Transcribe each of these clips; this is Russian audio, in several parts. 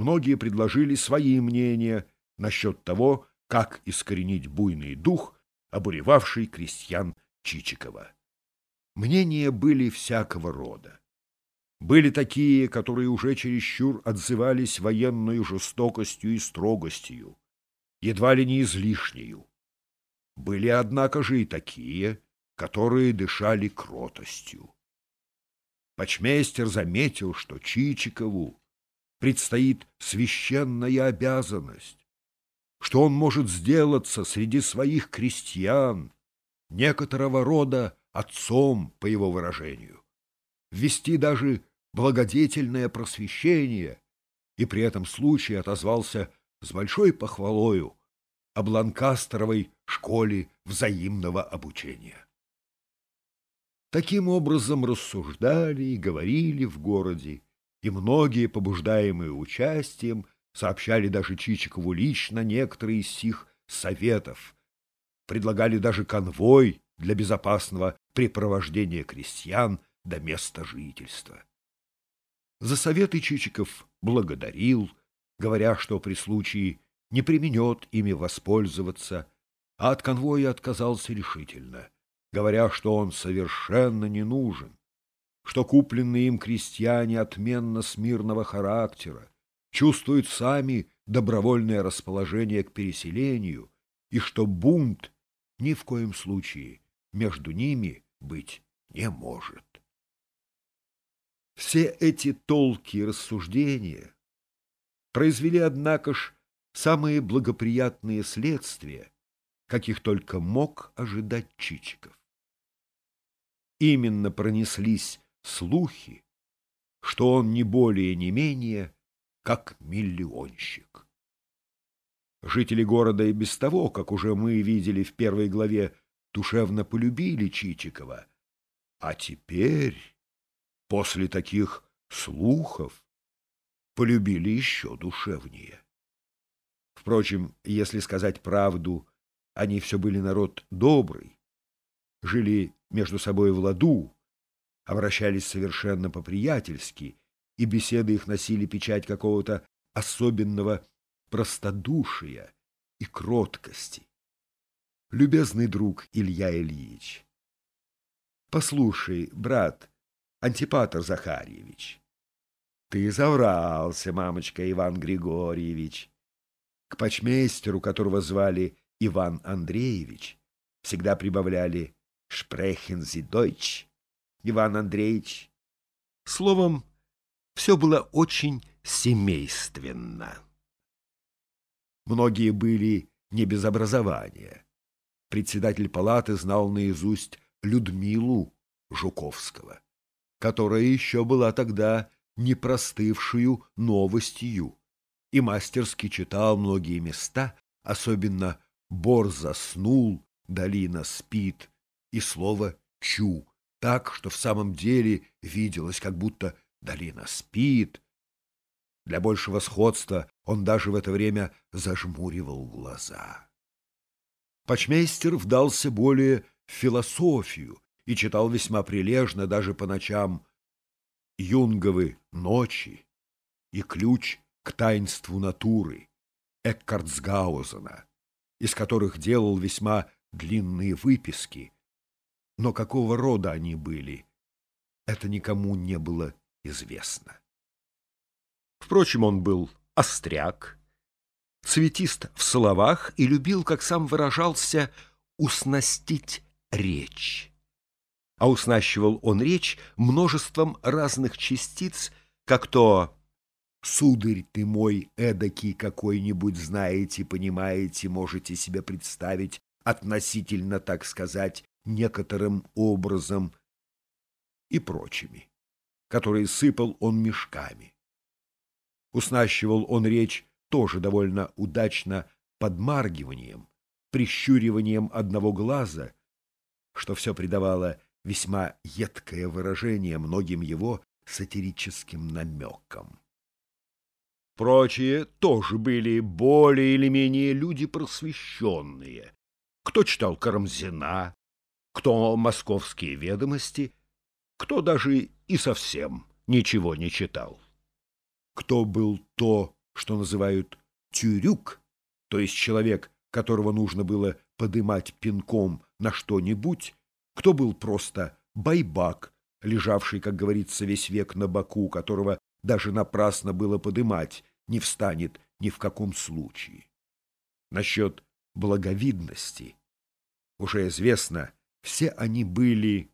многие предложили свои мнения насчет того, как искоренить буйный дух, обуревавший крестьян Чичикова. Мнения были всякого рода. Были такие, которые уже чересчур отзывались военной жестокостью и строгостью, едва ли не излишнею. Были, однако же, и такие, которые дышали кротостью. Почмейстер заметил, что Чичикову предстоит священная обязанность, что он может сделаться среди своих крестьян некоторого рода отцом, по его выражению, ввести даже благодетельное просвещение, и при этом случае отозвался с большой похвалою о Бланкастеровой школе взаимного обучения. Таким образом рассуждали и говорили в городе, и многие, побуждаемые участием, сообщали даже Чичикову лично некоторые из сих советов, предлагали даже конвой для безопасного препровождения крестьян до места жительства. За советы Чичиков благодарил, говоря, что при случае не применет ими воспользоваться, а от конвоя отказался решительно, говоря, что он совершенно не нужен, что купленные им крестьяне отменно смирного характера, чувствуют сами добровольное расположение к переселению, и что бунт ни в коем случае между ними быть не может. Все эти толки и рассуждения произвели, однако ж, самые благоприятные следствия, каких только мог ожидать Чичиков. Именно пронеслись слухи, что он не более не менее, как миллионщик. Жители города и без того, как уже мы видели в первой главе, душевно полюбили Чичикова. А теперь, после таких слухов, полюбили еще душевнее. Впрочем, если сказать правду, они все были народ добрый, жили между собой в ладу, обращались совершенно по-приятельски, и беседы их носили печать какого-то особенного простодушия и кроткости. Любезный друг Илья Ильич, послушай, брат Антипатр Захарьевич, ты заврался, мамочка Иван Григорьевич. К почмейстеру, которого звали Иван Андреевич, всегда прибавляли «Шпрехен зи дойч», Иван Андреевич. Словом, все было очень семейственно. Многие были не без образования. Председатель палаты знал наизусть Людмилу Жуковского, которая еще была тогда не простывшую новостью, и мастерски читал многие места, особенно «Бор заснул», «Долина спит» и слово «чу», так, что в самом деле виделось, как будто долина спит, для большего сходства он даже в это время зажмуривал глаза. Почмейстер вдался более в философию и читал весьма прилежно даже по ночам Юнговы «Ночи» и «Ключ к таинству натуры» Эккартсгаузена, из которых делал весьма длинные выписки. Но какого рода они были, это никому не было известно. Впрочем, он был остряк, цветист в словах и любил, как сам выражался, уснастить речь. А уснащивал он речь множеством разных частиц, как то «Сударь ты мой эдакий какой-нибудь знаете, понимаете, можете себе представить относительно, так сказать, некоторым образом» и прочими, которые сыпал он мешками. Уснащивал он речь тоже довольно удачно подмаргиванием, прищуриванием одного глаза, что все придавало весьма едкое выражение многим его сатирическим намекам. Прочие тоже были более или менее люди просвещенные. Кто читал Карамзина, кто московские ведомости, кто даже и совсем ничего не читал кто был то что называют тюрюк, то есть человек, которого нужно было подымать пинком на что-нибудь, кто был просто байбак, лежавший, как говорится, весь век на боку, которого даже напрасно было подымать, не встанет ни в каком случае. Насчет благовидности уже известно, все они были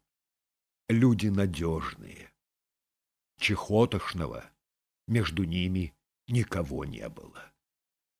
люди надежные. Чехотошного между ними никого не было.